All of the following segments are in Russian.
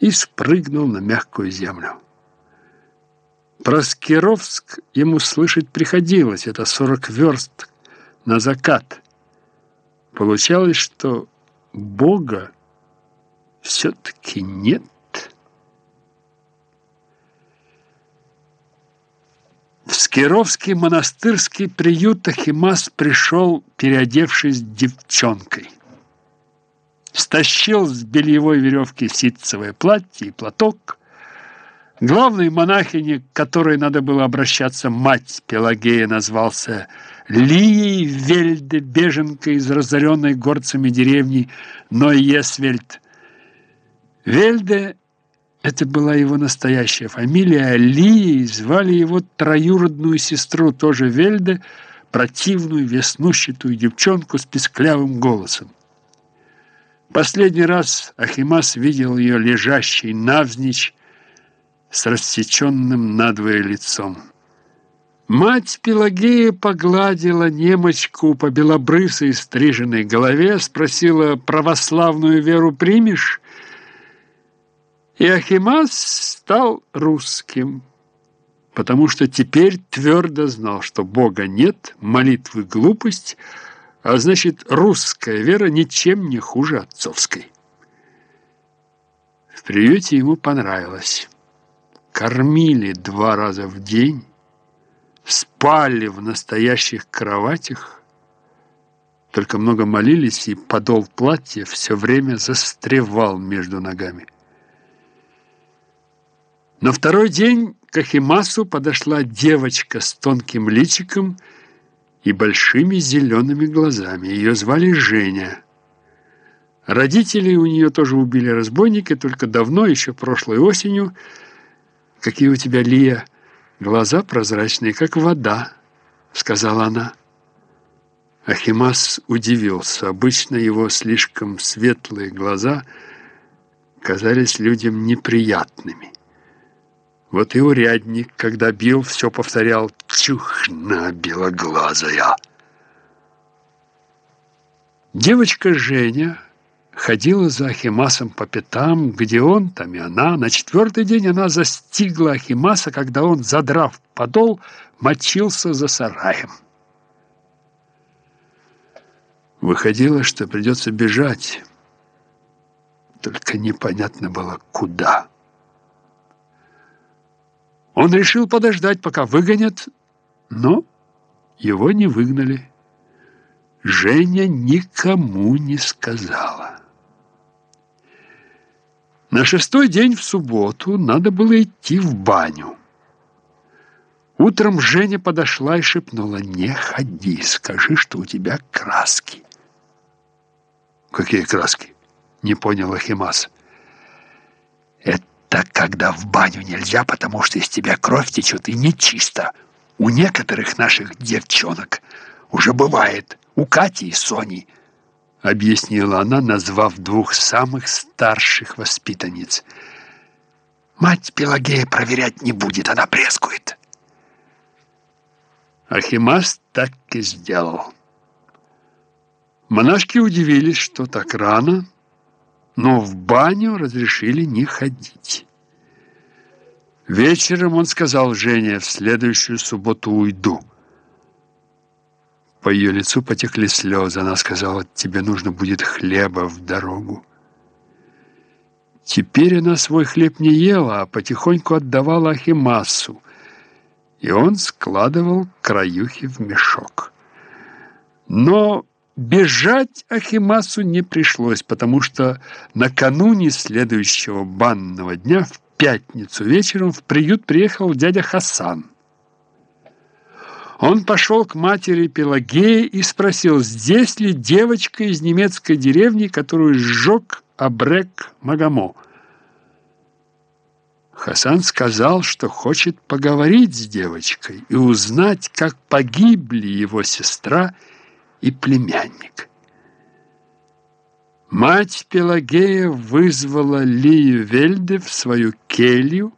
и спрыгнул на мягкую землю. Про Скировск ему слышать приходилось, это сорок верст на закат. Получалось, что Бога все-таки нет. В Скировский монастырский приют Ахимас пришел, переодевшись девчонкой. Стащил с бельевой веревки ситцевое платье и платок. Главной монахине, к которой надо было обращаться, мать Пелагея, назвался Лией Вельде, беженкой из разоренной горцами деревни Нойесвельд. Вельде это была его настоящая фамилия, а Лией звали его троюродную сестру, тоже Вельде, противную, веснущатую девчонку с песклявым голосом. Последний раз Ахимас видел ее лежащей навзничь с рассеченным надвое лицом. Мать Пелагея погладила немочку по белобрысой стриженной голове, спросила, православную веру примешь? И Ахимас стал русским, потому что теперь твердо знал, что Бога нет, молитвы глупость, а значит, русская вера ничем не хуже отцовской. В приюте ему понравилось. Кормили два раза в день, спали в настоящих кроватях, только много молились, и подол платья все время застревал между ногами. На второй день к Ахимасу подошла девочка с тонким личиком и большими зелеными глазами. Ее звали Женя. Родители у нее тоже убили разбойника, только давно, еще прошлой осенью. «Какие у тебя, Лия, глаза прозрачные, как вода», — сказала она. Ахимас удивился. Обычно его слишком светлые глаза казались людям неприятными. Вот и урядник, когда бил, все повторял «Чухна белоглазая». Девочка Женя ходила за Ахимасом по пятам, где он, там и она. На четвертый день она застигла Ахимаса, когда он, задрав подол, мочился за сараем. Выходило, что придется бежать, только непонятно было, куда. Он решил подождать, пока выгонят, но его не выгнали. Женя никому не сказала. На шестой день в субботу надо было идти в баню. Утром Женя подошла и шепнула, «Не ходи, скажи, что у тебя краски». «Какие краски?» — не понял Ахимас. «Это так когда в баню нельзя, потому что из тебя кровь течет и нечисто. У некоторых наших девчонок уже бывает, у Кати и Сони, объяснила она, назвав двух самых старших воспитанниц. Мать Пелагея проверять не будет, она прескует. Ахимас так и сделал. Монашки удивились, что так рано, но в баню разрешили не ходить. Вечером он сказал Жене, в следующую субботу уйду. По ее лицу потекли слезы. Она сказала, тебе нужно будет хлеба в дорогу. Теперь она свой хлеб не ела, а потихоньку отдавала Ахимасу, и он складывал краюхи в мешок. Но Бежать Ахимасу не пришлось, потому что накануне следующего банного дня в пятницу вечером в приют приехал дядя Хасан. Он пошел к матери Пелагеи и спросил, здесь ли девочка из немецкой деревни, которую сжег Абрек Магамо. Хасан сказал, что хочет поговорить с девочкой и узнать, как погибли его сестра и и племянник. Мать Пелагея вызвала Лию Вельде в свою келью,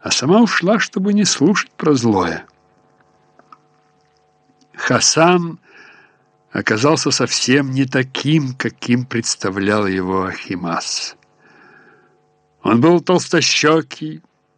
а сама ушла, чтобы не слушать про злое. Хасан оказался совсем не таким, каким представлял его Ахимас. Он был толстощекий,